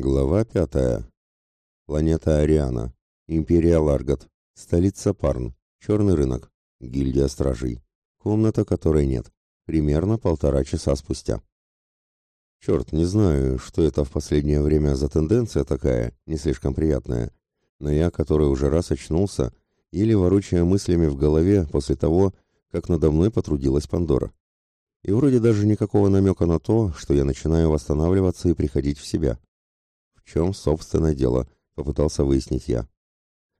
Глава пятая. Планета Ариана. Империя Ларгат. Столица Парн. Черный рынок. Гильдия стражей. Комната, которой нет. Примерно полтора часа спустя. Черт, не знаю, что это в последнее время за тенденция такая, не слишком приятная. Но я, который уже раз очнулся, или ворочая мыслями в голове после того, как надо мной потрудилась Пандора. И вроде даже никакого намека на то, что я начинаю восстанавливаться и приходить в себя чем, собственно, дело, попытался выяснить я.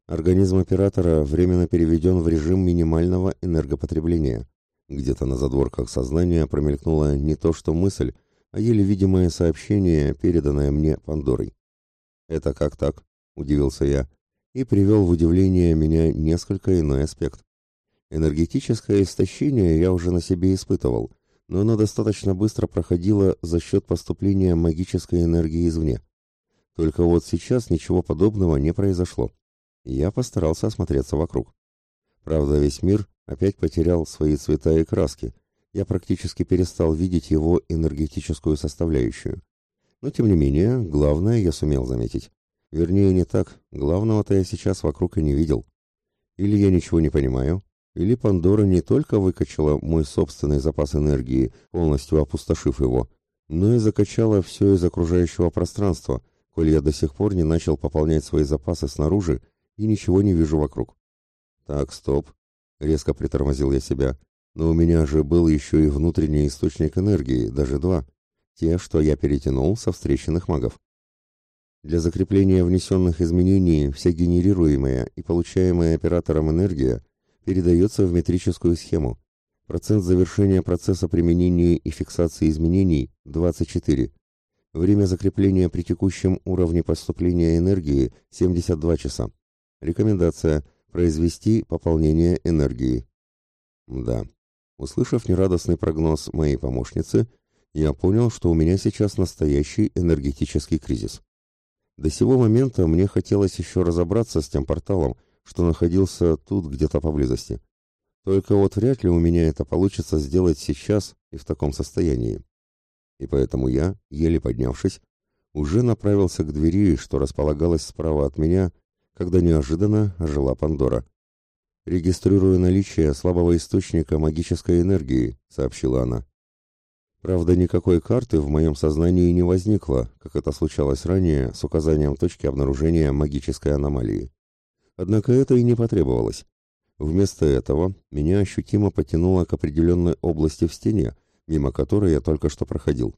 Организм оператора временно переведен в режим минимального энергопотребления. Где-то на задворках сознания промелькнула не то что мысль, а еле видимое сообщение, переданное мне Пандорой. «Это как так?» – удивился я, и привел в удивление меня несколько иной аспект. Энергетическое истощение я уже на себе испытывал, но оно достаточно быстро проходило за счет поступления магической энергии извне. Только вот сейчас ничего подобного не произошло. Я постарался осмотреться вокруг. Правда, весь мир опять потерял свои цвета и краски. Я практически перестал видеть его энергетическую составляющую. Но, тем не менее, главное я сумел заметить. Вернее, не так. Главного-то я сейчас вокруг и не видел. Или я ничего не понимаю, или Пандора не только выкачала мой собственный запас энергии, полностью опустошив его, но и закачала все из окружающего пространства — коль я до сих пор не начал пополнять свои запасы снаружи и ничего не вижу вокруг. Так, стоп. Резко притормозил я себя. Но у меня же был еще и внутренний источник энергии, даже два. Те, что я перетянул со встреченных магов. Для закрепления внесенных изменений вся генерируемая и получаемая оператором энергия передается в метрическую схему. Процент завершения процесса применения и фиксации изменений – 24. Время закрепления при текущем уровне поступления энергии 72 часа. Рекомендация произвести пополнение энергии. Да. Услышав нерадостный прогноз моей помощницы, я понял, что у меня сейчас настоящий энергетический кризис. До сего момента мне хотелось еще разобраться с тем порталом, что находился тут где-то поблизости. Только вот вряд ли у меня это получится сделать сейчас и в таком состоянии и поэтому я, еле поднявшись, уже направился к двери, что располагалась справа от меня, когда неожиданно ожила Пандора. «Регистрирую наличие слабого источника магической энергии», — сообщила она. Правда, никакой карты в моем сознании не возникло, как это случалось ранее с указанием точки обнаружения магической аномалии. Однако это и не потребовалось. Вместо этого меня ощутимо потянуло к определенной области в стене, мимо которой я только что проходил.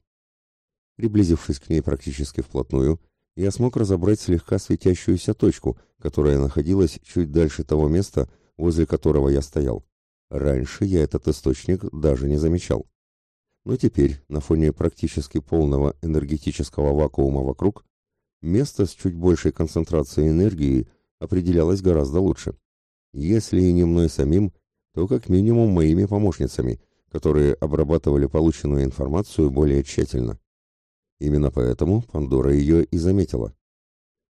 Приблизившись к ней практически вплотную, я смог разобрать слегка светящуюся точку, которая находилась чуть дальше того места, возле которого я стоял. Раньше я этот источник даже не замечал. Но теперь, на фоне практически полного энергетического вакуума вокруг, место с чуть большей концентрацией энергии определялось гораздо лучше. Если и не мной самим, то как минимум моими помощницами, которые обрабатывали полученную информацию более тщательно. Именно поэтому Пандора ее и заметила.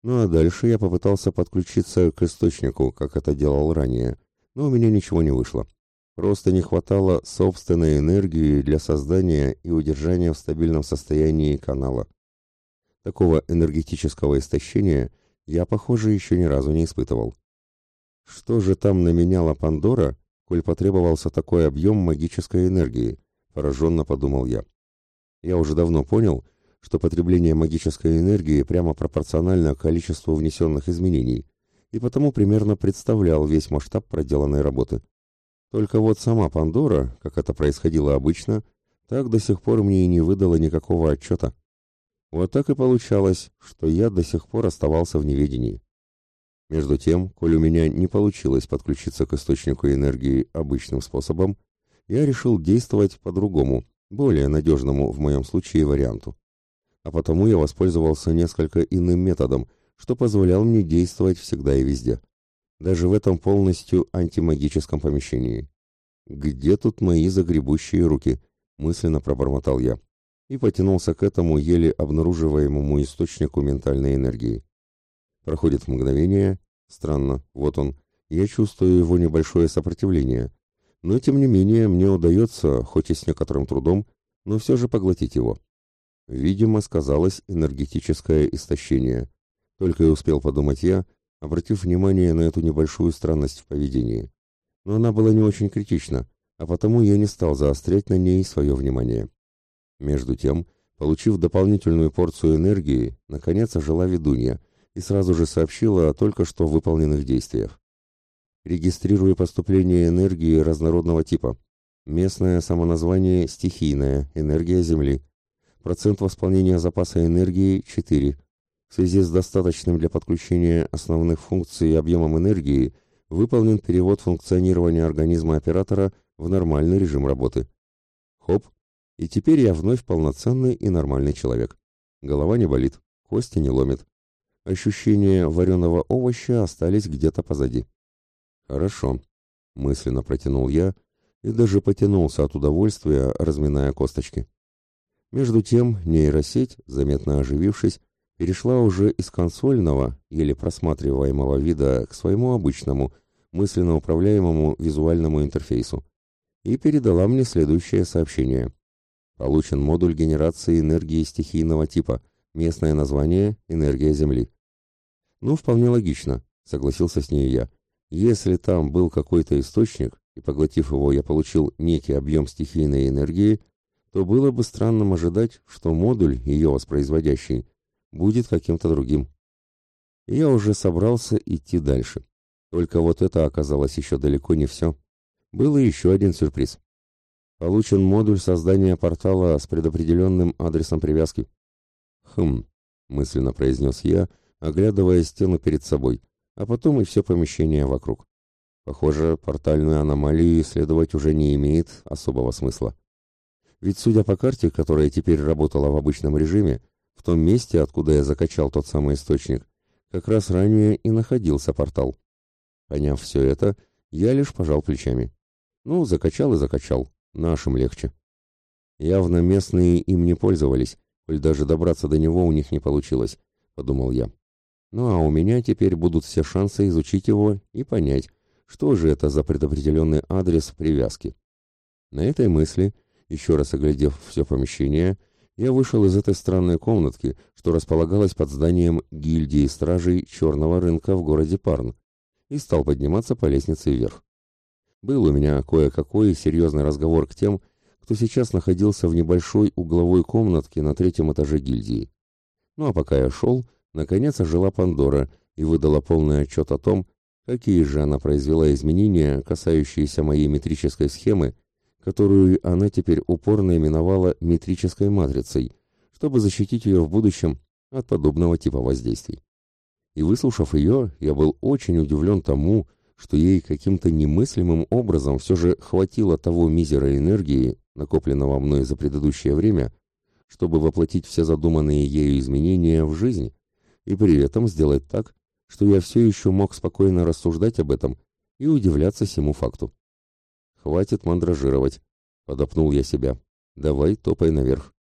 Ну а дальше я попытался подключиться к источнику, как это делал ранее, но у меня ничего не вышло. Просто не хватало собственной энергии для создания и удержания в стабильном состоянии канала. Такого энергетического истощения я, похоже, еще ни разу не испытывал. Что же там наменяла Пандора, коль потребовался такой объем магической энергии, пораженно подумал я. Я уже давно понял, что потребление магической энергии прямо пропорционально количеству внесенных изменений, и потому примерно представлял весь масштаб проделанной работы. Только вот сама Пандора, как это происходило обычно, так до сих пор мне и не выдала никакого отчета. Вот так и получалось, что я до сих пор оставался в неведении. Между тем, коль у меня не получилось подключиться к источнику энергии обычным способом, я решил действовать по-другому, более надежному в моем случае варианту. А потому я воспользовался несколько иным методом, что позволял мне действовать всегда и везде. Даже в этом полностью антимагическом помещении. «Где тут мои загребущие руки?» — мысленно пробормотал я. И потянулся к этому еле обнаруживаемому источнику ментальной энергии. Проходит мгновение. Странно, вот он. Я чувствую его небольшое сопротивление. Но, тем не менее, мне удается, хоть и с некоторым трудом, но все же поглотить его. Видимо, сказалось энергетическое истощение. Только и успел подумать я, обратив внимание на эту небольшую странность в поведении. Но она была не очень критична, а потому я не стал заострять на ней свое внимание. Между тем, получив дополнительную порцию энергии, наконец ожила ведунья и сразу же сообщила о только что выполненных действиях. Регистрирую поступление энергии разнородного типа. Местное самоназвание стихийная, энергия Земли. Процент восполнения запаса энергии 4. В связи с достаточным для подключения основных функций объемом энергии выполнен перевод функционирования организма оператора в нормальный режим работы. Хоп, и теперь я вновь полноценный и нормальный человек. Голова не болит, кости не ломит. Ощущения вареного овоща остались где-то позади. Хорошо, мысленно протянул я и даже потянулся от удовольствия, разминая косточки. Между тем нейросеть, заметно оживившись, перешла уже из консольного, еле просматриваемого вида к своему обычному, мысленно управляемому визуальному интерфейсу и передала мне следующее сообщение. Получен модуль генерации энергии стихийного типа, местное название «Энергия Земли». Ну, вполне логично, согласился с ней я. Если там был какой-то источник, и поглотив его я получил некий объем стихийной энергии, то было бы странным ожидать, что модуль, ее воспроизводящий, будет каким-то другим. Я уже собрался идти дальше. Только вот это оказалось еще далеко не все. Был и еще один сюрприз. Получен модуль создания портала с предопределенным адресом привязки. «Хм», — мысленно произнес я, оглядывая стену перед собой, а потом и все помещение вокруг. Похоже, портальную аномалию исследовать уже не имеет особого смысла. Ведь, судя по карте, которая теперь работала в обычном режиме, в том месте, откуда я закачал тот самый источник, как раз ранее и находился портал. Поняв все это, я лишь пожал плечами. Ну, закачал и закачал. Нашим легче. Явно местные им не пользовались, коль даже добраться до него у них не получилось, подумал я. Ну а у меня теперь будут все шансы изучить его и понять, что же это за предопределенный адрес привязки. На этой мысли, еще раз оглядев все помещение, я вышел из этой странной комнатки, что располагалась под зданием гильдии стражей черного рынка в городе Парн, и стал подниматься по лестнице вверх. Был у меня кое-какой серьезный разговор к тем, кто сейчас находился в небольшой угловой комнатке на третьем этаже гильдии. Ну а пока я шел, наконец ожила Пандора и выдала полный отчет о том, какие же она произвела изменения, касающиеся моей метрической схемы, которую она теперь упорно именовала метрической матрицей, чтобы защитить ее в будущем от подобного типа воздействий. И выслушав ее, я был очень удивлен тому, что ей каким-то немыслимым образом все же хватило того мизера энергии, накопленного мной за предыдущее время, чтобы воплотить все задуманные ею изменения в жизнь, и при этом сделать так, что я все еще мог спокойно рассуждать об этом и удивляться всему факту. «Хватит мандражировать», — подопнул я себя. «Давай топай наверх.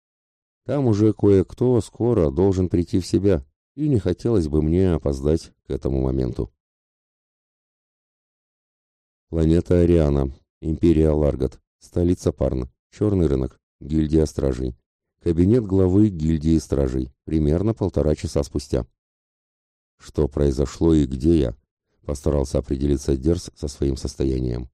Там уже кое-кто скоро должен прийти в себя, и не хотелось бы мне опоздать к этому моменту». Планета Ариана, Империя Ларгат, столица Парн, черный рынок, гильдия стражей. Кабинет главы гильдии стражей, примерно полтора часа спустя. Что произошло и где я? Постарался определиться Дерс со своим состоянием.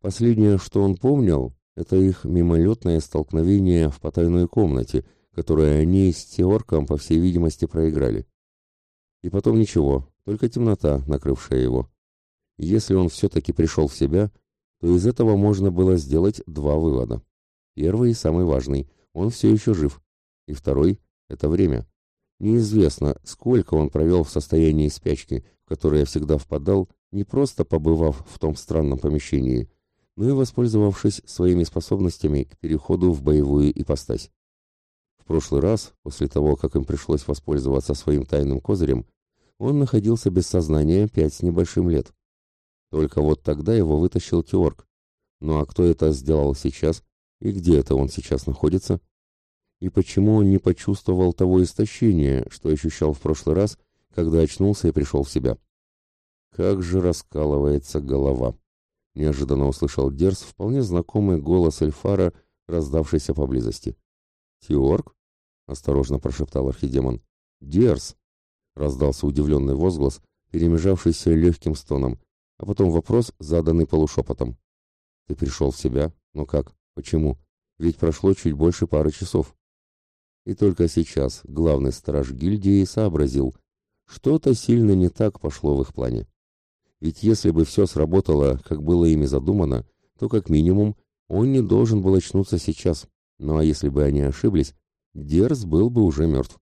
Последнее, что он помнил, это их мимолетное столкновение в потайной комнате, которое они с Теорком, по всей видимости, проиграли. И потом ничего, только темнота, накрывшая его. Если он все-таки пришел в себя, то из этого можно было сделать два вывода. Первый и самый важный – он все еще жив. И второй – это время. Неизвестно, сколько он провел в состоянии спячки, в которое я всегда впадал, не просто побывав в том странном помещении, но и воспользовавшись своими способностями к переходу в боевую ипостась. В прошлый раз, после того, как им пришлось воспользоваться своим тайным козырем, он находился без сознания пять с небольшим лет. Только вот тогда его вытащил Теорг. Ну а кто это сделал сейчас и где это он сейчас находится? И почему он не почувствовал того истощения, что ощущал в прошлый раз, когда очнулся и пришел в себя? Как же раскалывается голова! Неожиданно услышал Дерс вполне знакомый голос Эльфара, раздавшийся поблизости. «Теорг?» — осторожно прошептал архидемон. «Дерс!» — раздался удивленный возглас, перемежавшийся легким стоном, а потом вопрос, заданный полушепотом. «Ты пришел в себя? Но как? Почему? Ведь прошло чуть больше пары часов». И только сейчас главный страж гильдии сообразил, что-то сильно не так пошло в их плане. Ведь если бы все сработало, как было ими задумано, то как минимум он не должен был очнуться сейчас. Ну а если бы они ошиблись, Дерз был бы уже мертв.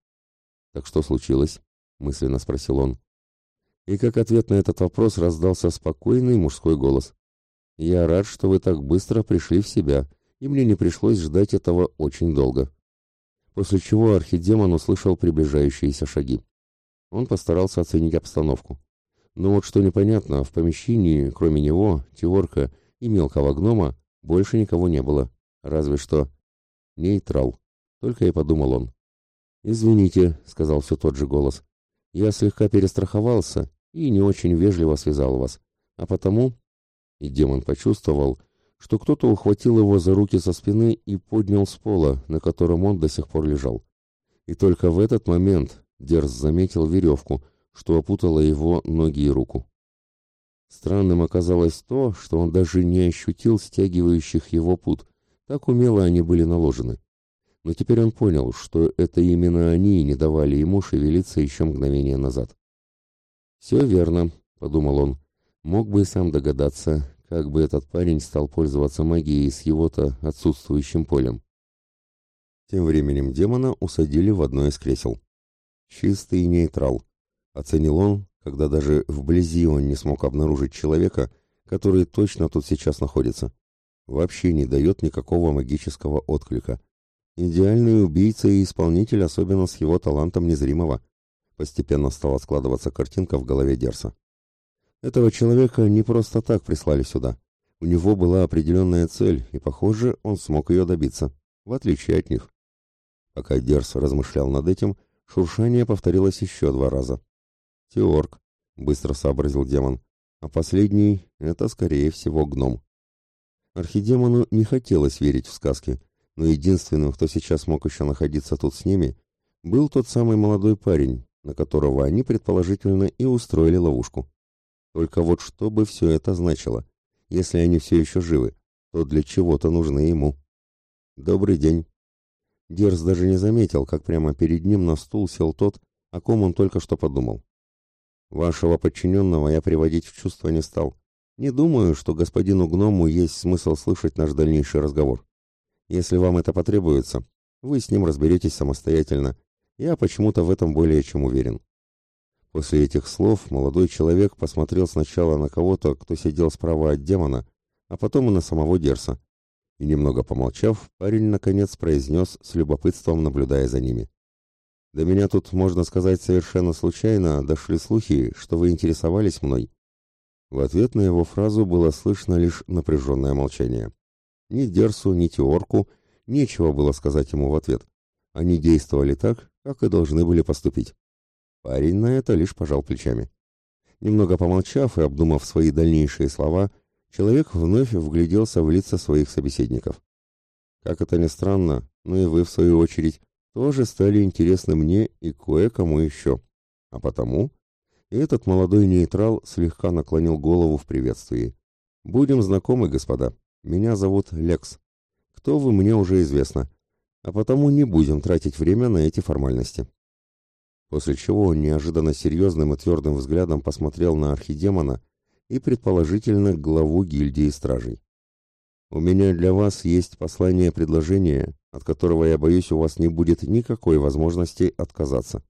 «Так что случилось?» — мысленно спросил он. И как ответ на этот вопрос раздался спокойный мужской голос. «Я рад, что вы так быстро пришли в себя, и мне не пришлось ждать этого очень долго». После чего архидемон услышал приближающиеся шаги. Он постарался оценить обстановку. Но вот что непонятно, в помещении, кроме него, Теорка и мелкого гнома, больше никого не было. Разве что... Нейтрал. Только и подумал он. «Извините», — сказал все тот же голос. «Я слегка перестраховался и не очень вежливо связал вас. А потому...» И демон почувствовал, что кто-то ухватил его за руки со спины и поднял с пола, на котором он до сих пор лежал. И только в этот момент Дерз заметил веревку, что опутала его ноги и руку. Странным оказалось то, что он даже не ощутил стягивающих его пут, так умело они были наложены. Но теперь он понял, что это именно они не давали ему шевелиться еще мгновение назад. «Все верно», — подумал он, — «мог бы и сам догадаться, как бы этот парень стал пользоваться магией с его-то отсутствующим полем». Тем временем демона усадили в одно из кресел. «Чистый нейтрал», — оценил он, когда даже вблизи он не смог обнаружить человека, который точно тут сейчас находится. Вообще не дает никакого магического отклика. Идеальный убийца и исполнитель, особенно с его талантом незримого. Постепенно стала складываться картинка в голове Дерса. Этого человека не просто так прислали сюда. У него была определенная цель, и, похоже, он смог ее добиться, в отличие от них. Пока Дерс размышлял над этим, Шуршание повторилось еще два раза. «Теорг», — быстро сообразил демон, а последний — это, скорее всего, гном. Архидемону не хотелось верить в сказки, но единственным, кто сейчас мог еще находиться тут с ними, был тот самый молодой парень, на которого они, предположительно, и устроили ловушку. Только вот что бы все это значило? Если они все еще живы, то для чего-то нужны ему. «Добрый день», Дерз даже не заметил, как прямо перед ним на стул сел тот, о ком он только что подумал. «Вашего подчиненного я приводить в чувство не стал. Не думаю, что господину гному есть смысл слышать наш дальнейший разговор. Если вам это потребуется, вы с ним разберетесь самостоятельно. Я почему-то в этом более чем уверен». После этих слов молодой человек посмотрел сначала на кого-то, кто сидел справа от демона, а потом и на самого Дерса. И немного помолчав, парень наконец произнес с любопытством, наблюдая за ними. «До меня тут, можно сказать, совершенно случайно дошли слухи, что вы интересовались мной». В ответ на его фразу было слышно лишь напряженное молчание. Ни Дерсу, ни Теорку нечего было сказать ему в ответ. Они действовали так, как и должны были поступить. Парень на это лишь пожал плечами. Немного помолчав и обдумав свои дальнейшие слова, Человек вновь вгляделся в лица своих собеседников. Как это ни странно, но и вы, в свою очередь, тоже стали интересны мне и кое-кому еще. А потому... Этот молодой нейтрал слегка наклонил голову в приветствии. «Будем знакомы, господа. Меня зовут Лекс. Кто вы, мне уже известно. А потому не будем тратить время на эти формальности». После чего он неожиданно серьезным и твердым взглядом посмотрел на архидемона и, предположительно, главу гильдии стражей. «У меня для вас есть послание-предложение, от которого, я боюсь, у вас не будет никакой возможности отказаться».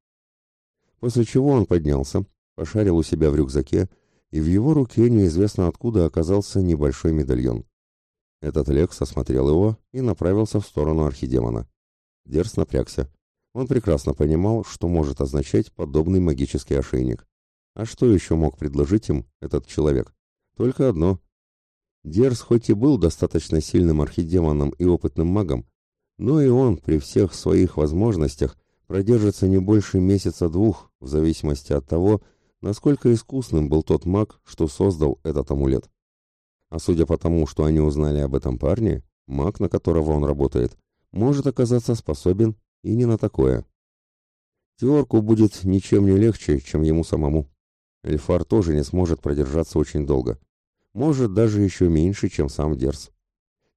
После чего он поднялся, пошарил у себя в рюкзаке, и в его руке неизвестно откуда оказался небольшой медальон. Этот Лекс осмотрел его и направился в сторону архидемона. Дерс напрягся. Он прекрасно понимал, что может означать подобный магический ошейник. А что еще мог предложить им этот человек? Только одно. Дерс хоть и был достаточно сильным архидемоном и опытным магом, но и он при всех своих возможностях продержится не больше месяца-двух, в зависимости от того, насколько искусным был тот маг, что создал этот амулет. А судя по тому, что они узнали об этом парне, маг, на которого он работает, может оказаться способен и не на такое. Теорку будет ничем не легче, чем ему самому. Эльфар тоже не сможет продержаться очень долго. Может, даже еще меньше, чем сам Дерс.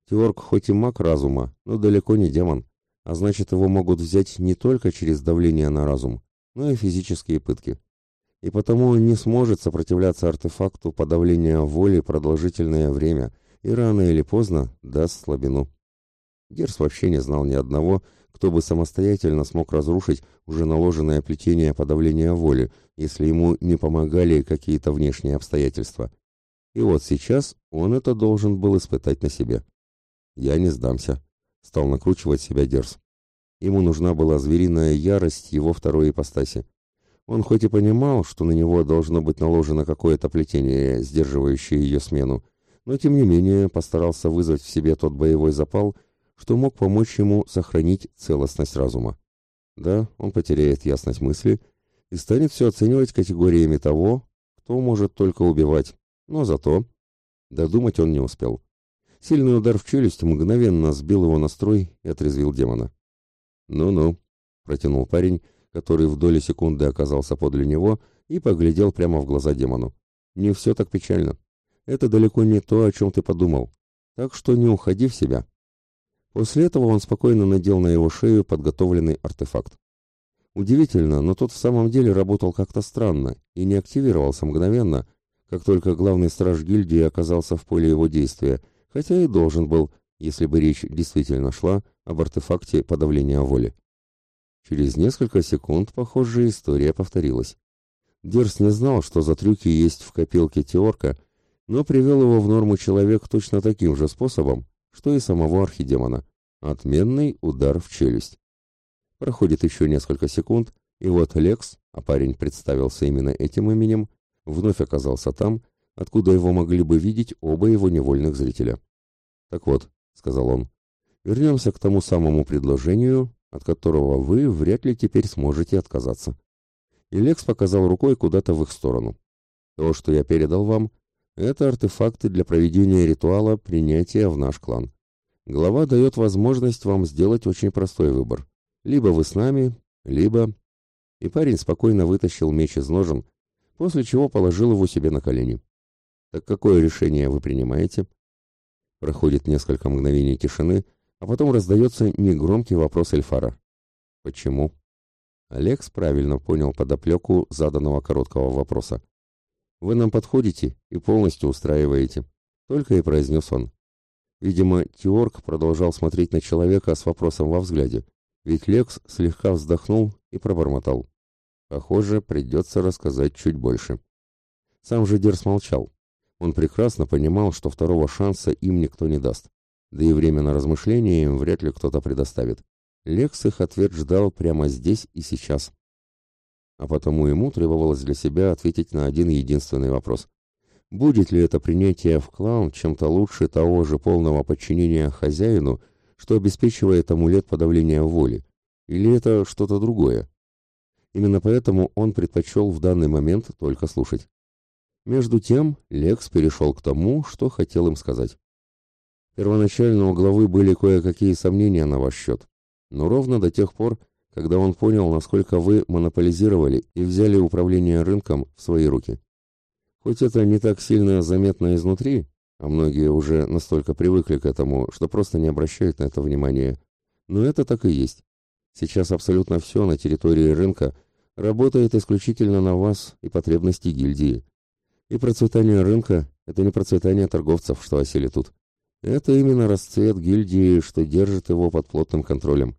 Теорк хоть и маг разума, но далеко не демон, а значит, его могут взять не только через давление на разум, но и физические пытки. И потому он не сможет сопротивляться артефакту подавления воли продолжительное время и рано или поздно даст слабину. Дерс вообще не знал ни одного, кто бы самостоятельно смог разрушить уже наложенное плетение подавления воли, если ему не помогали какие-то внешние обстоятельства. И вот сейчас он это должен был испытать на себе. «Я не сдамся», — стал накручивать себя Дерс. Ему нужна была звериная ярость его второй ипостаси. Он хоть и понимал, что на него должно быть наложено какое-то плетение, сдерживающее ее смену, но тем не менее постарался вызвать в себе тот боевой запал, что мог помочь ему сохранить целостность разума. Да, он потеряет ясность мысли и станет все оценивать категориями того, кто может только убивать, но зато... Додумать он не успел. Сильный удар в челюсть мгновенно сбил его настрой и отрезвил демона. «Ну-ну», — протянул парень, который в доли секунды оказался подле него и поглядел прямо в глаза демону. «Не все так печально. Это далеко не то, о чем ты подумал. Так что не уходи в себя. После этого он спокойно надел на его шею подготовленный артефакт. Удивительно, но тот в самом деле работал как-то странно и не активировался мгновенно, как только главный страж гильдии оказался в поле его действия, хотя и должен был, если бы речь действительно шла об артефакте подавления воли. Через несколько секунд похожая история повторилась. Дерс не знал, что за трюки есть в копилке Теорка, но привел его в норму человек точно таким же способом, что и самого архидемона. Отменный удар в челюсть. Проходит еще несколько секунд, и вот Лекс, а парень представился именно этим именем, вновь оказался там, откуда его могли бы видеть оба его невольных зрителя. «Так вот», — сказал он, — «вернемся к тому самому предложению, от которого вы вряд ли теперь сможете отказаться». И Лекс показал рукой куда-то в их сторону. «То, что я передал вам, это артефакты для проведения ритуала принятия в наш клан. Глава дает возможность вам сделать очень простой выбор. Либо вы с нами, либо... И парень спокойно вытащил меч из ножен, после чего положил его себе на колени. Так какое решение вы принимаете? Проходит несколько мгновений тишины, а потом раздается негромкий вопрос Эльфара. Почему? Алекс правильно понял подоплеку заданного короткого вопроса. Вы нам подходите и полностью устраиваете, только и произнес он. Видимо, Теорг продолжал смотреть на человека с вопросом во взгляде, ведь Лекс слегка вздохнул и пробормотал. Похоже, придется рассказать чуть больше. Сам же Дерс молчал. Он прекрасно понимал, что второго шанса им никто не даст. Да и время на размышления им вряд ли кто-то предоставит. Лекс их ответ ждал прямо здесь и сейчас а потому ему требовалось для себя ответить на один единственный вопрос. Будет ли это принятие в клан чем-то лучше того же полного подчинения хозяину, что обеспечивает амулет подавления воли, или это что-то другое? Именно поэтому он предпочел в данный момент только слушать. Между тем Лекс перешел к тому, что хотел им сказать. Первоначально у главы были кое-какие сомнения на ваш счет, но ровно до тех пор, когда он понял, насколько вы монополизировали и взяли управление рынком в свои руки. Хоть это не так сильно заметно изнутри, а многие уже настолько привыкли к этому, что просто не обращают на это внимания, но это так и есть. Сейчас абсолютно все на территории рынка работает исключительно на вас и потребности гильдии. И процветание рынка – это не процветание торговцев, что осели тут. Это именно расцвет гильдии, что держит его под плотным контролем.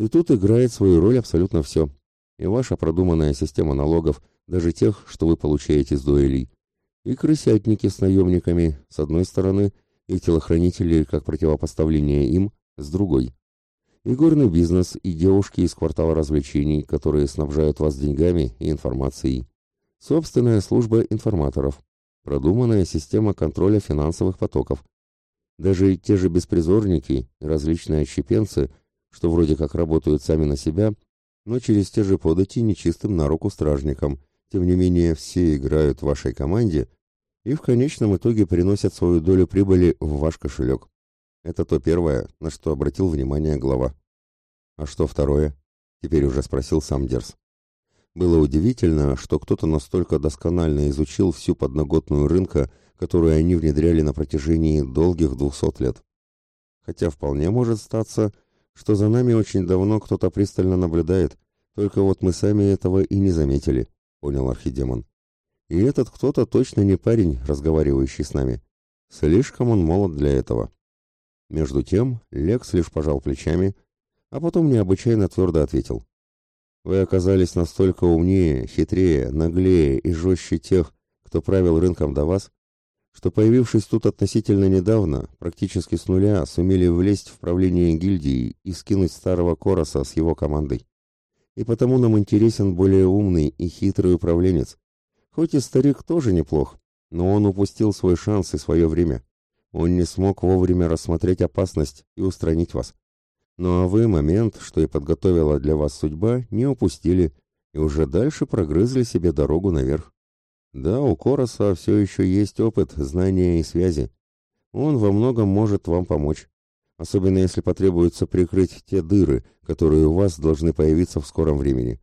И тут играет свою роль абсолютно все. И ваша продуманная система налогов, даже тех, что вы получаете с дуэлей. И крысятники с наемниками, с одной стороны, и телохранители, как противопоставление им, с другой. И горный бизнес, и девушки из квартала развлечений, которые снабжают вас деньгами и информацией. Собственная служба информаторов. Продуманная система контроля финансовых потоков. Даже те же беспризорники различные отщепенцы – что вроде как работают сами на себя, но через те же подати нечистым на руку стражникам. Тем не менее, все играют в вашей команде и в конечном итоге приносят свою долю прибыли в ваш кошелек. Это то первое, на что обратил внимание глава. А что второе? Теперь уже спросил сам Дерс. Было удивительно, что кто-то настолько досконально изучил всю подноготную рынка, которую они внедряли на протяжении долгих двухсот лет. Хотя вполне может статься, что за нами очень давно кто-то пристально наблюдает, только вот мы сами этого и не заметили, понял архидемон. И этот кто-то точно не парень, разговаривающий с нами. Слишком он молод для этого. Между тем, Лекс лишь пожал плечами, а потом необычайно твердо ответил. «Вы оказались настолько умнее, хитрее, наглее и жестче тех, кто правил рынком до вас, что, появившись тут относительно недавно, практически с нуля сумели влезть в правление гильдии и скинуть старого Короса с его командой. И потому нам интересен более умный и хитрый управленец. Хоть и старик тоже неплох, но он упустил свой шанс и свое время. Он не смог вовремя рассмотреть опасность и устранить вас. Ну а вы момент, что и подготовила для вас судьба, не упустили и уже дальше прогрызли себе дорогу наверх. Да, у Короса все еще есть опыт, знания и связи. Он во многом может вам помочь. Особенно если потребуется прикрыть те дыры, которые у вас должны появиться в скором времени.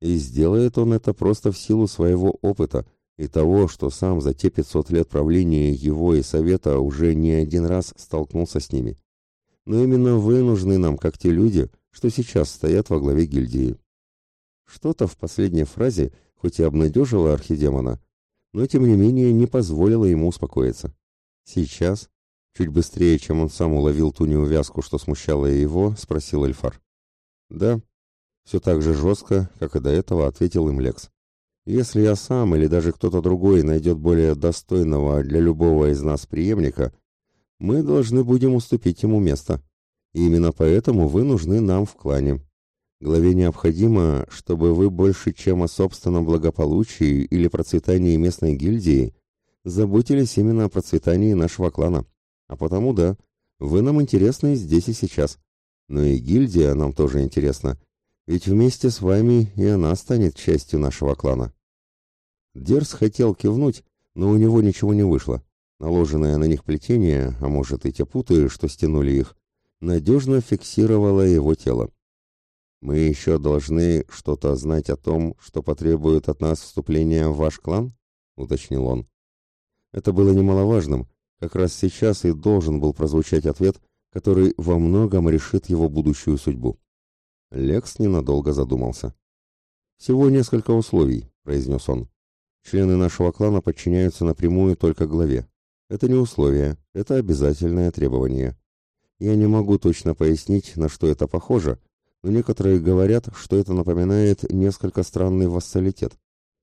И сделает он это просто в силу своего опыта и того, что сам за те 500 лет правления его и совета уже не один раз столкнулся с ними. Но именно вы нужны нам, как те люди, что сейчас стоят во главе гильдии. Что-то в последней фразе хоть и обнадежила архидемона, но тем не менее не позволила ему успокоиться. Сейчас, чуть быстрее, чем он сам уловил ту неувязку, что смущало его, спросил Эльфар. «Да», все так же жестко, как и до этого, ответил им Лекс. «Если я сам или даже кто-то другой найдет более достойного для любого из нас преемника, мы должны будем уступить ему место. И именно поэтому вы нужны нам в клане. Главе необходимо, чтобы вы больше, чем о собственном благополучии или процветании местной гильдии, заботились именно о процветании нашего клана. А потому да, вы нам интересны здесь и сейчас. Но и гильдия нам тоже интересна, ведь вместе с вами и она станет частью нашего клана. Дерс хотел кивнуть, но у него ничего не вышло. Наложенное на них плетение, а может и те путы, что стянули их, надежно фиксировало его тело. Мы еще должны что-то знать о том, что потребует от нас вступления в ваш клан, уточнил он. Это было немаловажным. Как раз сейчас и должен был прозвучать ответ, который во многом решит его будущую судьбу. Лекс ненадолго задумался. «Всего несколько условий», — произнес он. «Члены нашего клана подчиняются напрямую только главе. Это не условие, это обязательное требование. Я не могу точно пояснить, на что это похоже, но некоторые говорят, что это напоминает несколько странный вассалитет.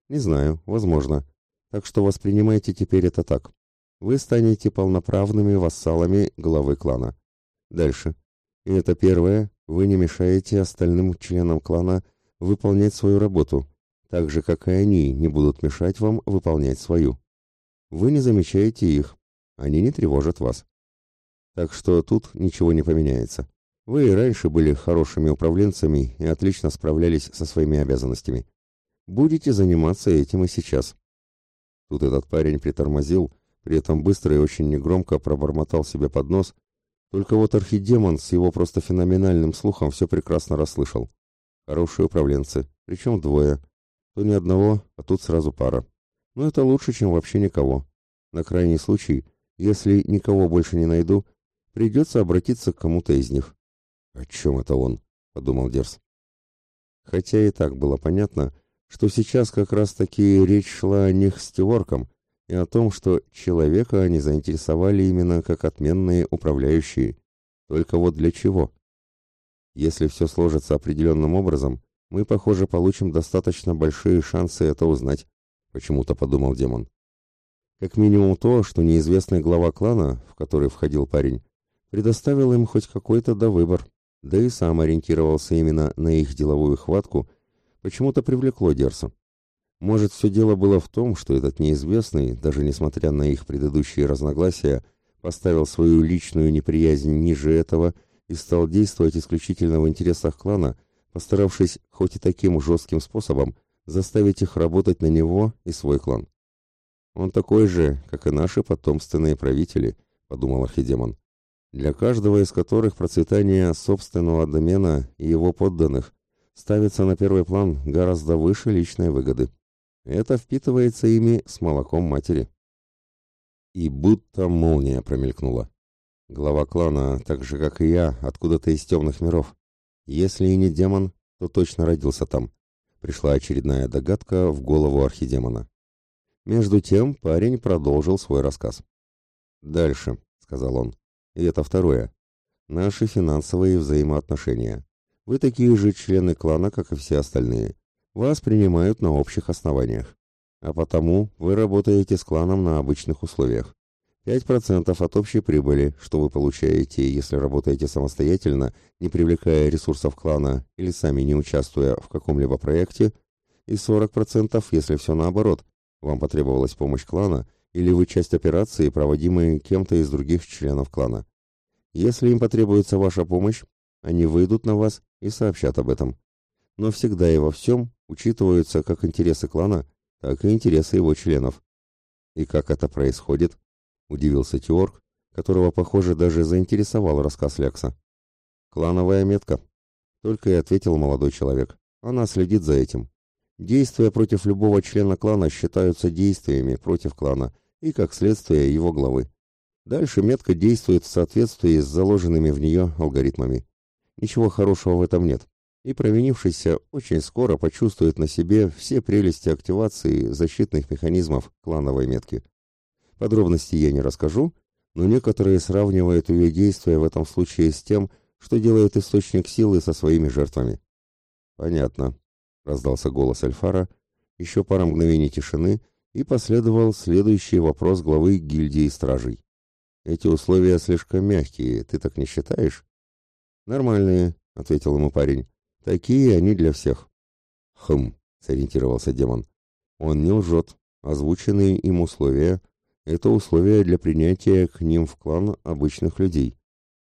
Не знаю, возможно. Так что воспринимайте теперь это так. Вы станете полноправными вассалами главы клана. Дальше. И это первое, вы не мешаете остальным членам клана выполнять свою работу, так же, как и они не будут мешать вам выполнять свою. Вы не замечаете их, они не тревожат вас. Так что тут ничего не поменяется. Вы и раньше были хорошими управленцами и отлично справлялись со своими обязанностями. Будете заниматься этим и сейчас. Тут этот парень притормозил, при этом быстро и очень негромко пробормотал себе под нос, только вот архидемон с его просто феноменальным слухом все прекрасно расслышал. Хорошие управленцы, причем двое. То ни одного, а тут сразу пара. Но это лучше, чем вообще никого. На крайний случай, если никого больше не найду, придется обратиться к кому-то из них. «О чем это он?» — подумал Дерс. Хотя и так было понятно, что сейчас как раз-таки речь шла о них с Теворком и о том, что человека они заинтересовали именно как отменные управляющие. Только вот для чего? Если все сложится определенным образом, мы, похоже, получим достаточно большие шансы это узнать, почему-то подумал демон. Как минимум то, что неизвестный глава клана, в который входил парень, предоставил им хоть какой-то довыбор да и сам ориентировался именно на их деловую хватку, почему-то привлекло Дерса. Может, все дело было в том, что этот неизвестный, даже несмотря на их предыдущие разногласия, поставил свою личную неприязнь ниже этого и стал действовать исключительно в интересах клана, постаравшись хоть и таким жестким способом заставить их работать на него и свой клан. «Он такой же, как и наши потомственные правители», — подумал Архидемон. Для каждого из которых процветание собственного домена и его подданных ставится на первый план гораздо выше личной выгоды. Это впитывается ими с молоком матери. И будто молния промелькнула. Глава клана, так же как и я, откуда-то из темных миров. Если и не демон, то точно родился там. Пришла очередная догадка в голову архидемона. Между тем парень продолжил свой рассказ. «Дальше», — сказал он, — «и это второе. Наши финансовые взаимоотношения. Вы такие же члены клана, как и все остальные. Вас принимают на общих основаниях. А потому вы работаете с кланом на обычных условиях. 5% от общей прибыли, что вы получаете, если работаете самостоятельно, не привлекая ресурсов клана или сами не участвуя в каком-либо проекте, и 40%, если все наоборот, вам потребовалась помощь клана, или вы часть операции, проводимой кем-то из других членов клана. Если им потребуется ваша помощь, они выйдут на вас и сообщат об этом. Но всегда и во всем учитываются как интересы клана, так и интересы его членов. И как это происходит? Удивился Теорг, которого, похоже, даже заинтересовал рассказ Лекса. Клановая метка. Только и ответил молодой человек. Она следит за этим. Действия против любого члена клана считаются действиями против клана и, как следствие, его главы. Дальше метка действует в соответствии с заложенными в нее алгоритмами. Ничего хорошего в этом нет. И провинившийся очень скоро почувствует на себе все прелести активации защитных механизмов клановой метки. Подробностей я не расскажу, но некоторые сравнивают ее действия в этом случае с тем, что делает источник силы со своими жертвами. Понятно, раздался голос Альфара, еще пара мгновений тишины, и последовал следующий вопрос главы гильдии стражей. Эти условия слишком мягкие, ты так не считаешь? Нормальные, ответил ему парень. Такие они для всех. Хм, сориентировался демон. Он не лжет. Озвученные им условия — это условия для принятия к ним в клан обычных людей.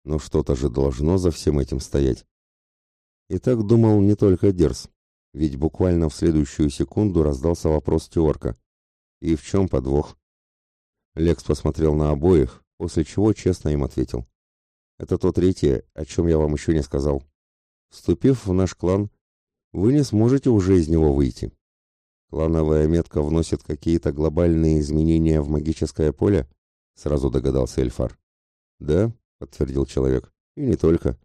Но что-то же должно за всем этим стоять. И так думал не только Дерс, ведь буквально в следующую секунду раздался вопрос Теорка. «И в чем подвох?» Лекс посмотрел на обоих, после чего честно им ответил. «Это то третье, о чем я вам еще не сказал. Вступив в наш клан, вы не сможете уже из него выйти. Клановая метка вносит какие-то глобальные изменения в магическое поле?» Сразу догадался Эльфар. «Да», — подтвердил человек, — «и не только.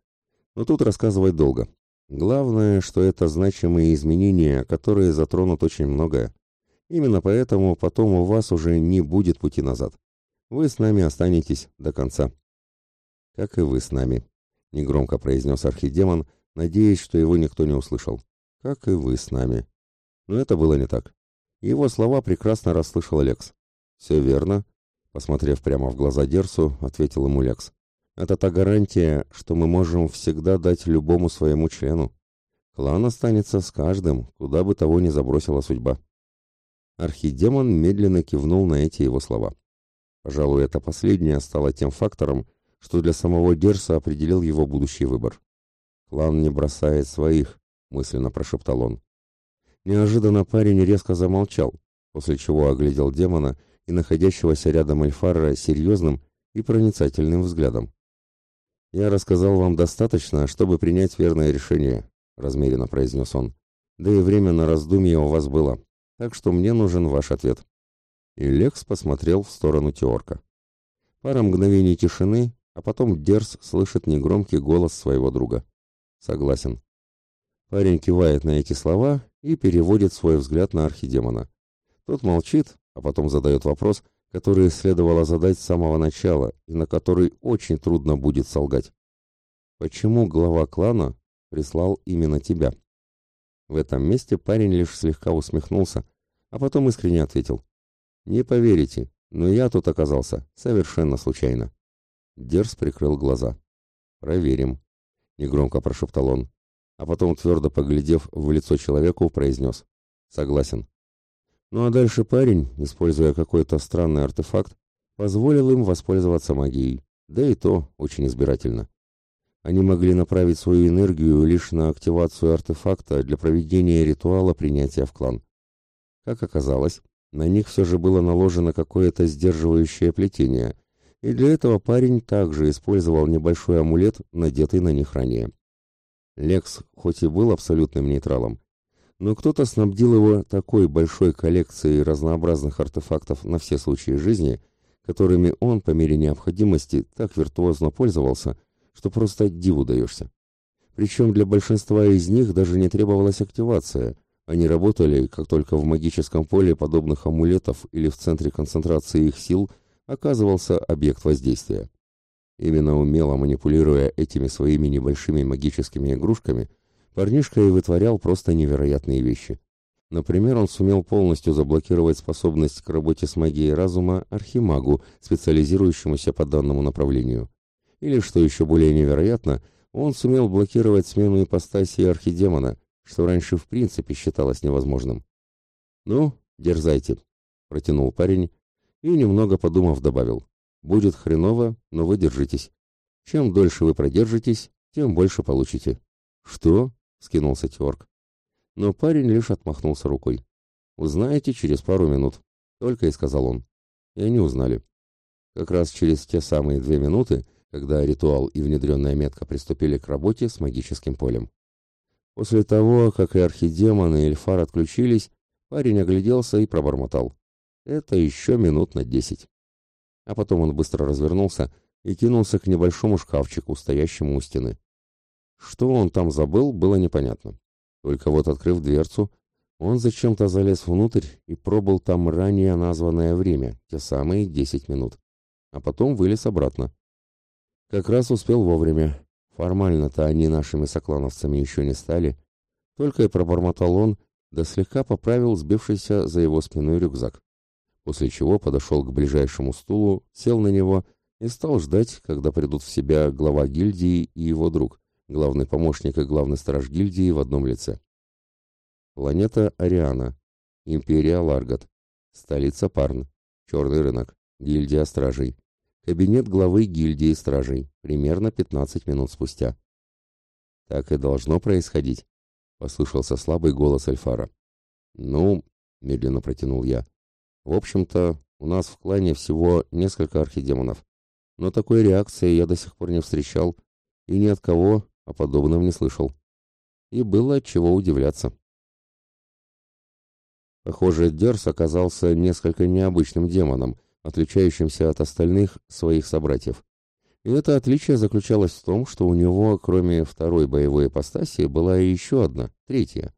Но тут рассказывать долго. Главное, что это значимые изменения, которые затронут очень многое. Именно поэтому потом у вас уже не будет пути назад. Вы с нами останетесь до конца. Как и вы с нами, негромко произнес архидемон, надеясь, что его никто не услышал. Как и вы с нами. Но это было не так. Его слова прекрасно расслышал Лекс. «Все верно», — посмотрев прямо в глаза Дерсу, ответил ему Лекс. Это та гарантия, что мы можем всегда дать любому своему члену. Клан останется с каждым, куда бы того ни забросила судьба. Архидемон медленно кивнул на эти его слова. Пожалуй, это последнее стало тем фактором, что для самого Дерса определил его будущий выбор. «Клан не бросает своих», — мысленно прошептал он. Неожиданно парень резко замолчал, после чего оглядел демона и находящегося рядом Эльфара серьезным и проницательным взглядом. «Я рассказал вам достаточно, чтобы принять верное решение», — размеренно произнес он. «Да и время на раздумье у вас было, так что мне нужен ваш ответ». И Лекс посмотрел в сторону Теорка. Пара мгновений тишины, а потом Дерс слышит негромкий голос своего друга. «Согласен». Парень кивает на эти слова и переводит свой взгляд на архидемона. Тот молчит, а потом задает вопрос — которые следовало задать с самого начала и на который очень трудно будет солгать. Почему глава клана прислал именно тебя? В этом месте парень лишь слегка усмехнулся, а потом искренне ответил. «Не поверите, но я тут оказался совершенно случайно». Дерс прикрыл глаза. «Проверим», — негромко прошептал он, а потом, твердо поглядев в лицо человеку, произнес. «Согласен». Ну а дальше парень, используя какой-то странный артефакт, позволил им воспользоваться магией, да и то очень избирательно. Они могли направить свою энергию лишь на активацию артефакта для проведения ритуала принятия в клан. Как оказалось, на них все же было наложено какое-то сдерживающее плетение, и для этого парень также использовал небольшой амулет, надетый на них ранее. Лекс хоть и был абсолютным нейтралом, но кто-то снабдил его такой большой коллекцией разнообразных артефактов на все случаи жизни, которыми он по мере необходимости так виртуозно пользовался, что просто диву даешься. Причем для большинства из них даже не требовалась активация, они работали, как только в магическом поле подобных амулетов или в центре концентрации их сил оказывался объект воздействия. Именно умело манипулируя этими своими небольшими магическими игрушками, парнишка и вытворял просто невероятные вещи. Например, он сумел полностью заблокировать способность к работе с магией разума архимагу, специализирующемуся по данному направлению. Или, что еще более невероятно, он сумел блокировать смену ипостаси архидемона, что раньше в принципе считалось невозможным. «Ну, дерзайте», — протянул парень и, немного подумав, добавил. «Будет хреново, но вы держитесь. Чем дольше вы продержитесь, тем больше получите». «Что?» — скинулся Теорг. Но парень лишь отмахнулся рукой. «Узнаете через пару минут», — только и сказал он. И они узнали. Как раз через те самые две минуты, когда ритуал и внедренная метка приступили к работе с магическим полем. После того, как и архидемон, и эльфар отключились, парень огляделся и пробормотал. Это еще минут на десять. А потом он быстро развернулся и кинулся к небольшому шкафчику, стоящему у стены. Что он там забыл, было непонятно. Только вот открыв дверцу, он зачем-то залез внутрь и пробыл там ранее названное время, те самые десять минут. А потом вылез обратно. Как раз успел вовремя. Формально-то они нашими соклановцами еще не стали. Только и пробормотал он, да слегка поправил сбившийся за его спиной рюкзак. После чего подошел к ближайшему стулу, сел на него и стал ждать, когда придут в себя глава гильдии и его друг, главный помощник и главный страж гильдии в одном лице. Планета Ариана, Империя Ларгат, столица Парн, Черный рынок, гильдия стражей, кабинет главы гильдии стражей, примерно 15 минут спустя. «Так и должно происходить», — послышался слабый голос Эльфара. «Ну», — медленно протянул я, — «в общем-то, у нас в клане всего несколько архидемонов, но такой реакции я до сих пор не встречал и ни от кого, о подобном не слышал. И было чего удивляться. Похоже, Дерс оказался несколько необычным демоном, отличающимся от остальных своих собратьев. И это отличие заключалось в том, что у него, кроме второй боевой ипостаси, была и еще одна, третья.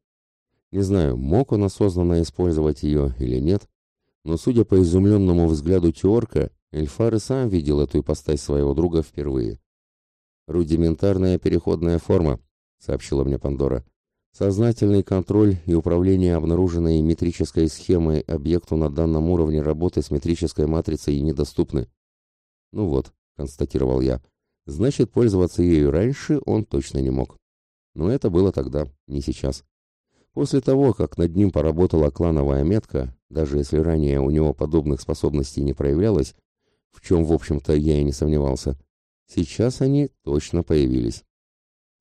Не знаю, мог он осознанно использовать ее или нет, но, судя по изумленному взгляду Теорка, Эльфар и сам видел эту ипостась своего друга впервые. «Рудиментарная переходная форма», — сообщила мне Пандора. «Сознательный контроль и управление обнаруженной метрической схемой объекту на данном уровне работы с метрической матрицей недоступны». «Ну вот», — констатировал я, — «значит, пользоваться ею раньше он точно не мог». Но это было тогда, не сейчас. После того, как над ним поработала клановая метка, даже если ранее у него подобных способностей не проявлялось, в чем, в общем-то, я и не сомневался, — Сейчас они точно появились.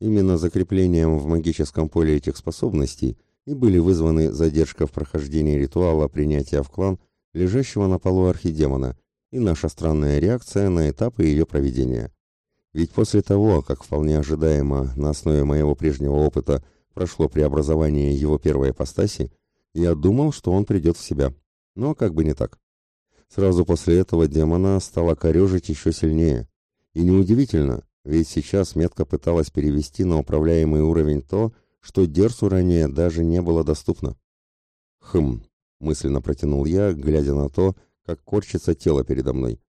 Именно закреплением в магическом поле этих способностей и были вызваны задержка в прохождении ритуала принятия в клан, лежащего на полу архидемона, и наша странная реакция на этапы ее проведения. Ведь после того, как вполне ожидаемо на основе моего прежнего опыта прошло преобразование его первой апостаси, я думал, что он придет в себя. Но как бы не так. Сразу после этого демона стало корежить еще сильнее. И неудивительно, ведь сейчас метка пыталась перевести на управляемый уровень то, что Дерсу ранее даже не было доступно. «Хм», — мысленно протянул я, глядя на то, как корчится тело передо мной.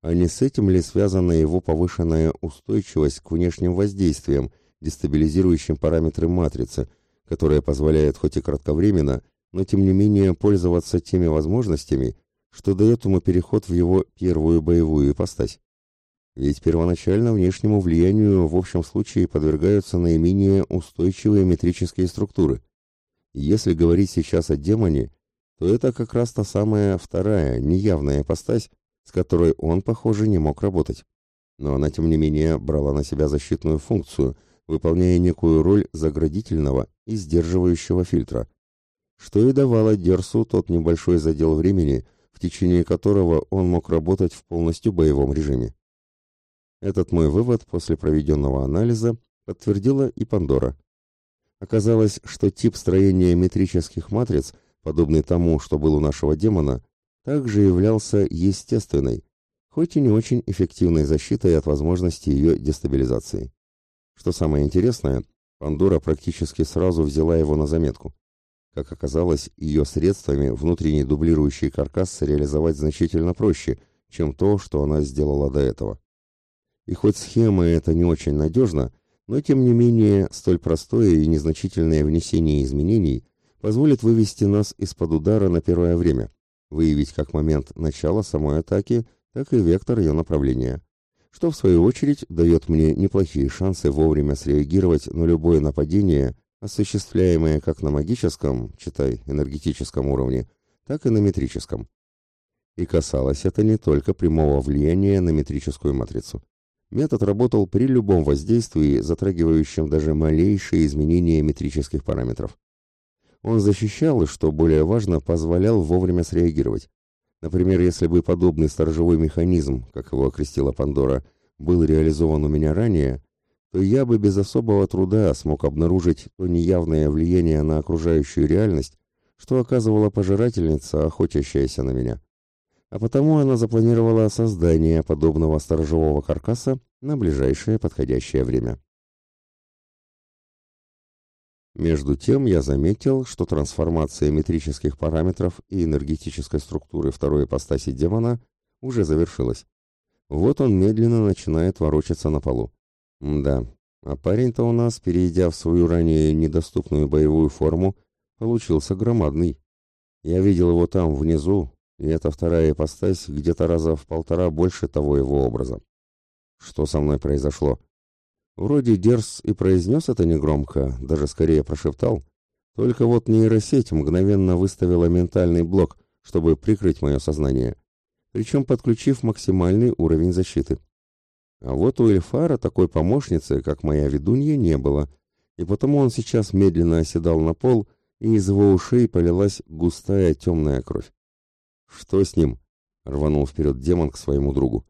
А не с этим ли связана его повышенная устойчивость к внешним воздействиям, дестабилизирующим параметры матрицы, которая позволяет хоть и кратковременно, но тем не менее пользоваться теми возможностями, что дает ему переход в его первую боевую ипостась? Ведь первоначально внешнему влиянию в общем случае подвергаются наименее устойчивые метрические структуры. если говорить сейчас о демоне, то это как раз та самая вторая, неявная ипостась, с которой он, похоже, не мог работать. Но она, тем не менее, брала на себя защитную функцию, выполняя некую роль заградительного и сдерживающего фильтра, что и давало Дерсу тот небольшой задел времени, в течение которого он мог работать в полностью боевом режиме. Этот мой вывод после проведенного анализа подтвердила и Пандора. Оказалось, что тип строения метрических матриц, подобный тому, что был у нашего демона, также являлся естественной, хоть и не очень эффективной защитой от возможности ее дестабилизации. Что самое интересное, Пандора практически сразу взяла его на заметку. Как оказалось, ее средствами внутренний дублирующий каркас реализовать значительно проще, чем то, что она сделала до этого. И хоть схема эта не очень надежна, но тем не менее столь простое и незначительное внесение изменений позволит вывести нас из-под удара на первое время, выявить как момент начала самой атаки, так и вектор ее направления, что в свою очередь дает мне неплохие шансы вовремя среагировать на любое нападение осуществляемые как на магическом, читай, энергетическом уровне, так и на метрическом. И касалось это не только прямого влияния на метрическую матрицу. Метод работал при любом воздействии, затрагивающем даже малейшие изменения метрических параметров. Он защищал и, что более важно, позволял вовремя среагировать. Например, если бы подобный сторожевой механизм, как его окрестила Пандора, был реализован у меня ранее, то я бы без особого труда смог обнаружить то неявное влияние на окружающую реальность, что оказывала пожирательница, охотящаяся на меня. А потому она запланировала создание подобного сторожевого каркаса на ближайшее подходящее время. Между тем я заметил, что трансформация метрических параметров и энергетической структуры второй ипостаси демона уже завершилась. Вот он медленно начинает ворочаться на полу. Да, а парень-то у нас, перейдя в свою ранее недоступную боевую форму, получился громадный. Я видел его там, внизу, и эта вторая ипостась где-то раза в полтора больше того его образа. Что со мной произошло? Вроде Дерс и произнес это негромко, даже скорее прошептал. Только вот нейросеть мгновенно выставила ментальный блок, чтобы прикрыть мое сознание, причем подключив максимальный уровень защиты. А вот у Эльфара такой помощницы, как моя ведунья, не было, и потому он сейчас медленно оседал на пол, и из его ушей полилась густая темная кровь. «Что с ним?» — рванул вперед демон к своему другу.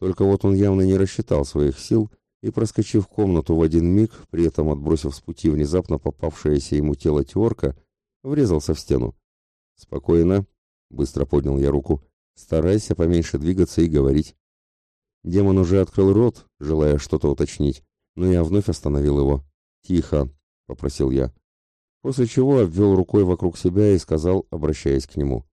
Только вот он явно не рассчитал своих сил и, проскочив комнату в один миг, при этом отбросив с пути внезапно попавшееся ему тело Теорка, врезался в стену. «Спокойно», — быстро поднял я руку, — «старайся поменьше двигаться и говорить». Демон уже открыл рот, желая что-то уточнить, но я вновь остановил его. «Тихо», — попросил я. После чего обвел рукой вокруг себя и сказал, обращаясь к нему.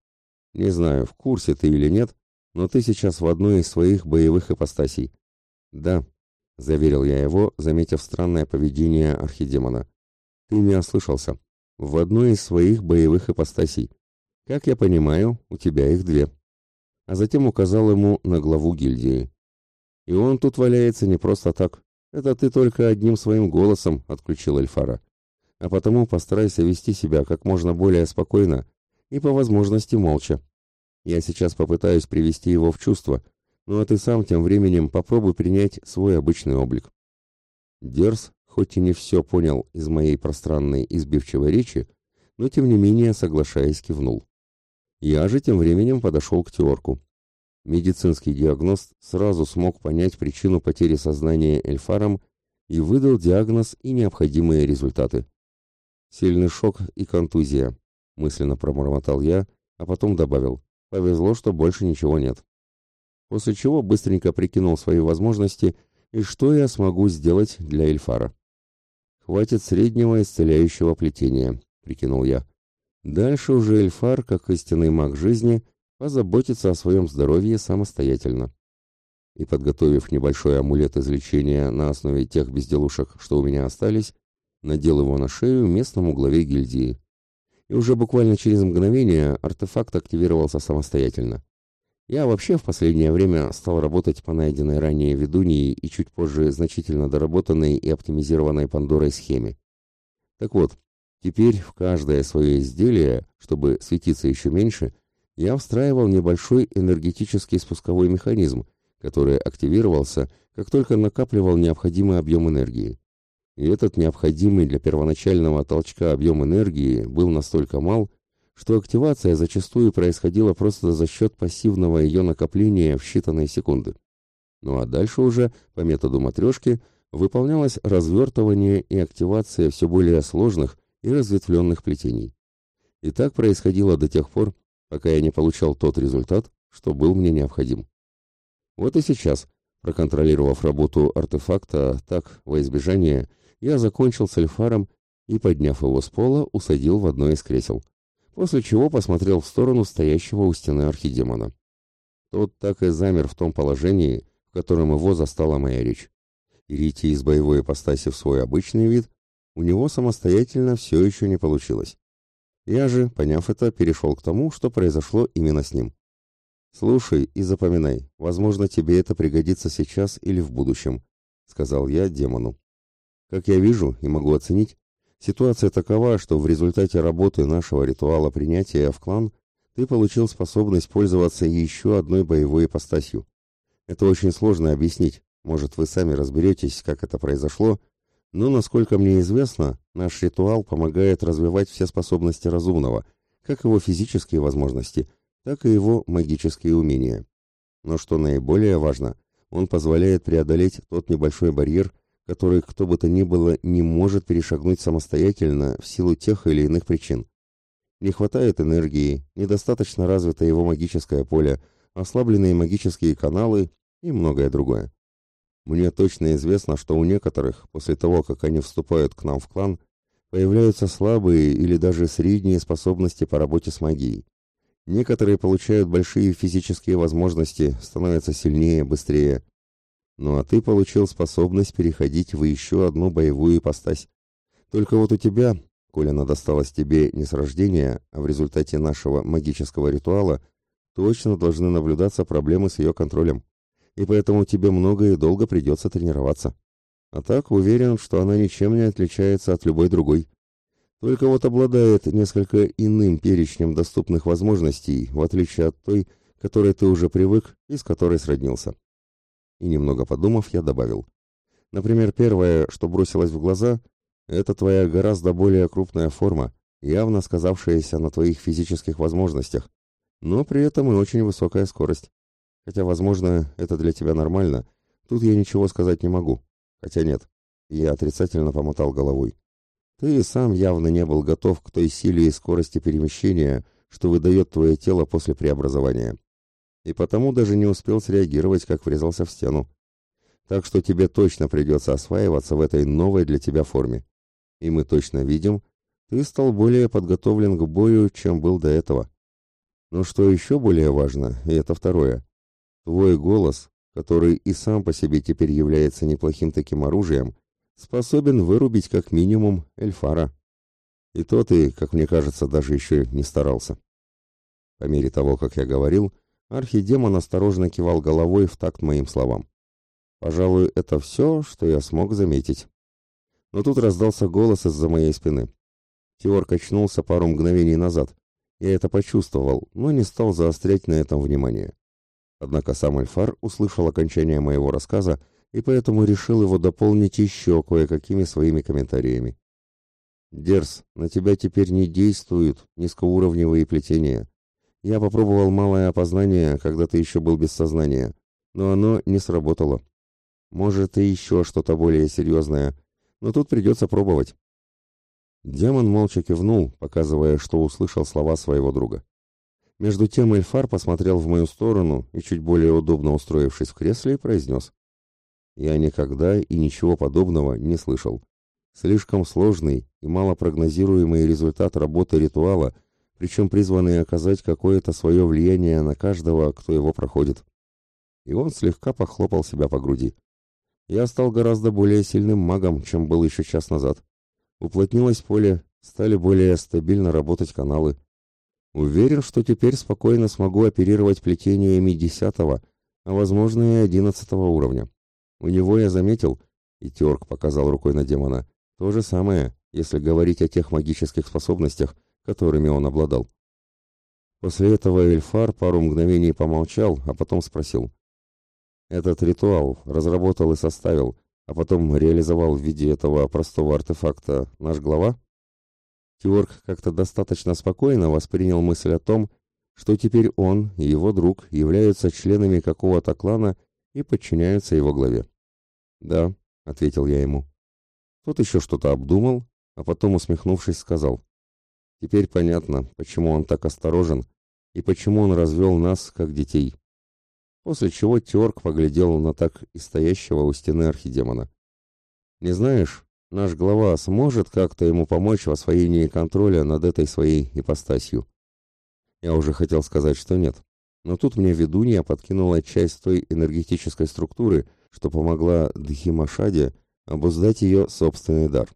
«Не знаю, в курсе ты или нет, но ты сейчас в одной из своих боевых ипостасей». «Да», — заверил я его, заметив странное поведение архидемона. «Ты не ослышался. В одной из своих боевых ипостасей. Как я понимаю, у тебя их две». А затем указал ему на главу гильдии. И он тут валяется не просто так. Это ты только одним своим голосом отключил Эльфара. А потому постарайся вести себя как можно более спокойно и по возможности молча. Я сейчас попытаюсь привести его в чувство, ну а ты сам тем временем попробуй принять свой обычный облик. Дерс, хоть и не все понял из моей пространной избивчивой речи, но тем не менее, соглашаясь, кивнул. Я же тем временем подошел к Теорку. Медицинский диагност сразу смог понять причину потери сознания Эльфаром и выдал диагноз и необходимые результаты. «Сильный шок и контузия», — мысленно пробормотал я, а потом добавил, «повезло, что больше ничего нет». После чего быстренько прикинул свои возможности и что я смогу сделать для Эльфара. «Хватит среднего исцеляющего плетения», — прикинул я. Дальше уже Эльфар, как истинный маг жизни, — позаботиться о своем здоровье самостоятельно. И подготовив небольшой амулет излечения на основе тех безделушек, что у меня остались, надел его на шею местному главе гильдии. И уже буквально через мгновение артефакт активировался самостоятельно. Я вообще в последнее время стал работать по найденной ранее ведуньей и чуть позже значительно доработанной и оптимизированной Пандорой схеме. Так вот, теперь в каждое свое изделие, чтобы светиться еще меньше, я встраивал небольшой энергетический спусковой механизм, который активировался, как только накапливал необходимый объем энергии. И этот необходимый для первоначального толчка объем энергии был настолько мал, что активация зачастую происходила просто за счет пассивного ее накопления в считанные секунды. Ну а дальше уже, по методу матрешки, выполнялось развертывание и активация все более сложных и разветвленных плетений. И так происходило до тех пор, пока я не получал тот результат, что был мне необходим. Вот и сейчас, проконтролировав работу артефакта так, во избежание, я закончил с эльфаром и, подняв его с пола, усадил в одно из кресел, после чего посмотрел в сторону стоящего у стены архидемона. Тот так и замер в том положении, в котором его застала моя речь. Перейти из боевой ипостаси в свой обычный вид у него самостоятельно все еще не получилось. Я же, поняв это, перешел к тому, что произошло именно с ним. «Слушай и запоминай, возможно, тебе это пригодится сейчас или в будущем», — сказал я демону. «Как я вижу и могу оценить, ситуация такова, что в результате работы нашего ритуала принятия в клан ты получил способность пользоваться еще одной боевой ипостасью. Это очень сложно объяснить, может, вы сами разберетесь, как это произошло, но, насколько мне известно, наш ритуал помогает развивать все способности разумного, как его физические возможности, так и его магические умения. Но что наиболее важно, он позволяет преодолеть тот небольшой барьер, который кто бы то ни было не может перешагнуть самостоятельно в силу тех или иных причин. Не хватает энергии, недостаточно развито его магическое поле, ослабленные магические каналы и многое другое. Мне точно известно, что у некоторых, после того, как они вступают к нам в клан, появляются слабые или даже средние способности по работе с магией. Некоторые получают большие физические возможности, становятся сильнее, быстрее. Ну а ты получил способность переходить в еще одну боевую ипостась. Только вот у тебя, коли она досталась тебе не с рождения, а в результате нашего магического ритуала, точно должны наблюдаться проблемы с ее контролем и поэтому тебе много и долго придется тренироваться. А так уверен, что она ничем не отличается от любой другой. Только вот обладает несколько иным перечнем доступных возможностей, в отличие от той, которой ты уже привык и с которой сроднился. И немного подумав, я добавил. Например, первое, что бросилось в глаза, это твоя гораздо более крупная форма, явно сказавшаяся на твоих физических возможностях, но при этом и очень высокая скорость. Хотя, возможно, это для тебя нормально. Тут я ничего сказать не могу. Хотя нет. Я отрицательно помотал головой. Ты сам явно не был готов к той силе и скорости перемещения, что выдает твое тело после преобразования. И потому даже не успел среагировать, как врезался в стену. Так что тебе точно придется осваиваться в этой новой для тебя форме. И мы точно видим, ты стал более подготовлен к бою, чем был до этого. Но что еще более важно, и это второе, Твой голос, который и сам по себе теперь является неплохим таким оружием, способен вырубить как минимум Эльфара. И то ты, как мне кажется, даже еще не старался. По мере того, как я говорил, архидемон осторожно кивал головой в такт моим словам. Пожалуй, это все, что я смог заметить. Но тут раздался голос из-за моей спины. Теор качнулся пару мгновений назад. Я это почувствовал, но не стал заострять на этом внимание. Однако сам Альфар услышал окончание моего рассказа и поэтому решил его дополнить еще кое-какими своими комментариями. «Дерс, на тебя теперь не действуют низкоуровневые плетения. Я попробовал малое опознание, когда ты еще был без сознания, но оно не сработало. Может, и еще что-то более серьезное, но тут придется пробовать». Демон молча кивнул, показывая, что услышал слова своего друга. Между тем Эльфар посмотрел в мою сторону и, чуть более удобно устроившись в кресле, произнес. «Я никогда и ничего подобного не слышал. Слишком сложный и малопрогнозируемый результат работы ритуала, причем призванный оказать какое-то свое влияние на каждого, кто его проходит». И он слегка похлопал себя по груди. «Я стал гораздо более сильным магом, чем был еще час назад. Уплотнилось поле, стали более стабильно работать каналы». Уверен, что теперь спокойно смогу оперировать плетениями десятого, а возможно и одиннадцатого уровня. У него я заметил, и Терк показал рукой на демона, то же самое, если говорить о тех магических способностях, которыми он обладал. После этого Эльфар пару мгновений помолчал, а потом спросил. «Этот ритуал разработал и составил, а потом реализовал в виде этого простого артефакта наш глава?» Теорг как-то достаточно спокойно воспринял мысль о том, что теперь он и его друг являются членами какого-то клана и подчиняются его главе. «Да», — ответил я ему. Тот еще что-то обдумал, а потом, усмехнувшись, сказал. «Теперь понятно, почему он так осторожен и почему он развел нас, как детей». После чего Теорг поглядел на так и стоящего у стены архидемона. «Не знаешь, наш глава сможет как-то ему помочь в освоении контроля над этой своей ипостасью?» Я уже хотел сказать, что нет. Но тут мне ведунья подкинула часть той энергетической структуры, что помогла Дхимашаде обуздать ее собственный дар.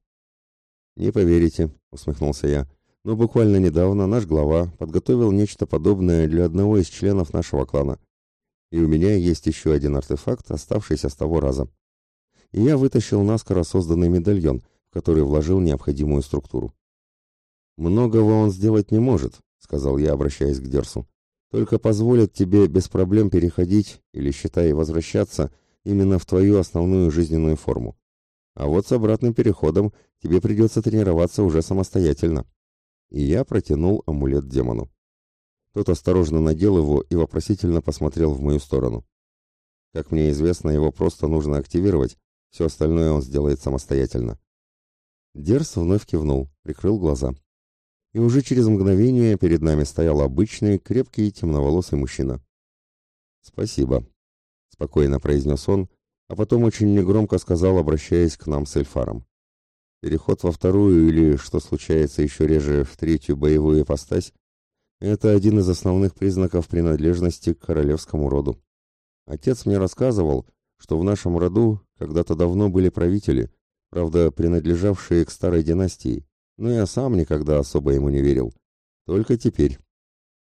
«Не поверите», — усмехнулся я, — «но буквально недавно наш глава подготовил нечто подобное для одного из членов нашего клана. И у меня есть еще один артефакт, оставшийся с того раза. И я вытащил наскоро созданный медальон, в который вложил необходимую структуру. Многого он сделать не может, сказал я, обращаясь к Дерсу. Только позволит тебе без проблем переходить или, считай, возвращаться именно в твою основную жизненную форму. А вот с обратным переходом тебе придется тренироваться уже самостоятельно. И я протянул амулет демону. Тот осторожно надел его и вопросительно посмотрел в мою сторону. Как мне известно, его просто нужно активировать, все остальное он сделает самостоятельно. Дерс вновь кивнул, прикрыл глаза и уже через мгновение перед нами стоял обычный, крепкий, темноволосый мужчина. «Спасибо», — спокойно произнес он, а потом очень негромко сказал, обращаясь к нам с Эльфаром. «Переход во вторую или, что случается еще реже, в третью боевую ипостась, это один из основных признаков принадлежности к королевскому роду. Отец мне рассказывал, что в нашем роду когда-то давно были правители, правда, принадлежавшие к старой династии, но я сам никогда особо ему не верил. Только теперь.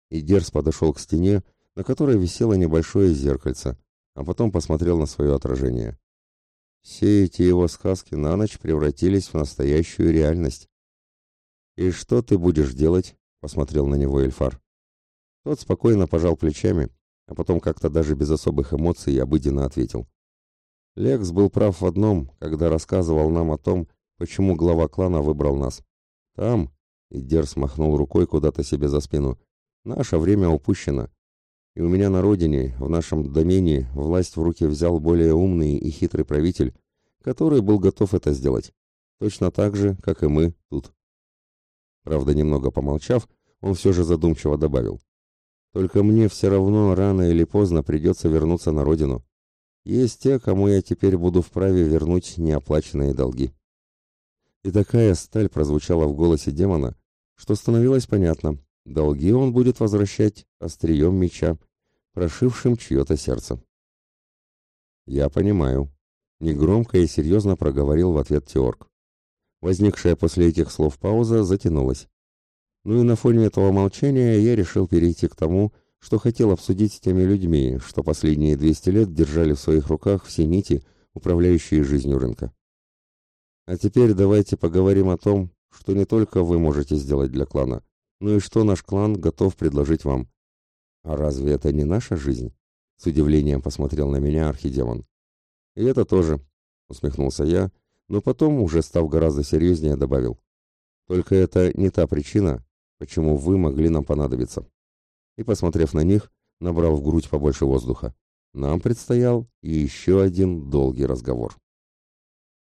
И Дерс подошел к стене, на которой висело небольшое зеркальце, а потом посмотрел на свое отражение. Все эти его сказки на ночь превратились в настоящую реальность. «И что ты будешь делать?» — посмотрел на него Эльфар. Тот спокойно пожал плечами, а потом как-то даже без особых эмоций обыденно ответил. Лекс был прав в одном, когда рассказывал нам о том, почему глава клана выбрал нас. Там, и Дерс махнул рукой куда-то себе за спину, наше время упущено. И у меня на родине, в нашем домене, власть в руки взял более умный и хитрый правитель, который был готов это сделать. Точно так же, как и мы тут. Правда, немного помолчав, он все же задумчиво добавил. Только мне все равно рано или поздно придется вернуться на родину. Есть те, кому я теперь буду вправе вернуть неоплаченные долги. И такая сталь прозвучала в голосе демона, что становилось понятно, долги он будет возвращать острием меча, прошившим чье-то сердце. «Я понимаю», — негромко и серьезно проговорил в ответ Теорг. Возникшая после этих слов пауза затянулась. Ну и на фоне этого молчания я решил перейти к тому, что хотел обсудить с теми людьми, что последние 200 лет держали в своих руках все нити, управляющие жизнью рынка. А теперь давайте поговорим о том, что не только вы можете сделать для клана, но и что наш клан готов предложить вам. А разве это не наша жизнь? С удивлением посмотрел на меня архидемон. И это тоже, усмехнулся я, но потом, уже став гораздо серьезнее, добавил. Только это не та причина, почему вы могли нам понадобиться. И, посмотрев на них, набрал в грудь побольше воздуха. Нам предстоял еще один долгий разговор.